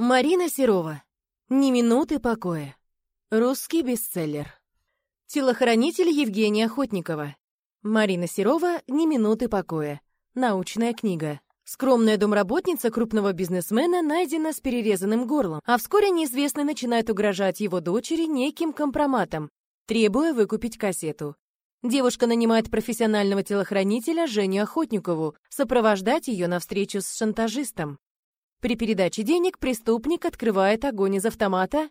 Марина Серова. Ни минуты покоя. Русский бестселлер. Телохранитель Евгения Охотникова. Марина Серова. Ни минуты покоя. Научная книга. Скромная домработница крупного бизнесмена найдена с перерезанным горлом, а вскоре неизвестный начинает угрожать его дочери неким компроматом, требуя выкупить кассету. Девушка нанимает профессионального телохранителя Женю Охотникову сопровождать ее на встречу с шантажистом. При передаче денег преступник открывает огонь из автомата